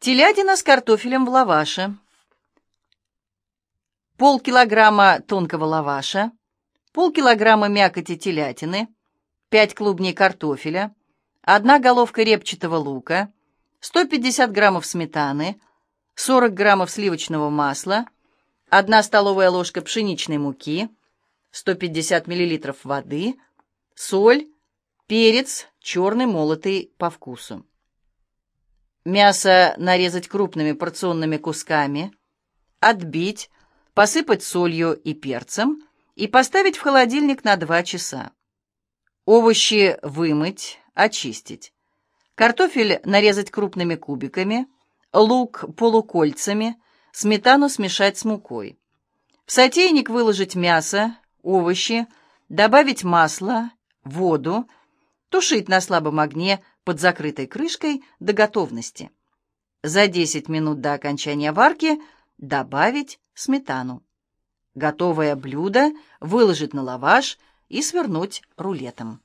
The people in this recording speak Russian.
Телятина с картофелем в лаваше. Полкилограмма тонкого лаваша, полкилограмма мякоти телятины, 5 клубней картофеля, одна головка репчатого лука, 150 граммов сметаны, 40 граммов сливочного масла, 1 столовая ложка пшеничной муки, 150 миллилитров воды, соль, перец черный молотый по вкусу. Мясо нарезать крупными порционными кусками, отбить, посыпать солью и перцем и поставить в холодильник на 2 часа. Овощи вымыть, очистить. Картофель нарезать крупными кубиками, лук полукольцами, сметану смешать с мукой. В сотейник выложить мясо, овощи, добавить масло, воду, тушить на слабом огне под закрытой крышкой до готовности. За 10 минут до окончания варки добавить сметану. Готовое блюдо выложить на лаваш и свернуть рулетом.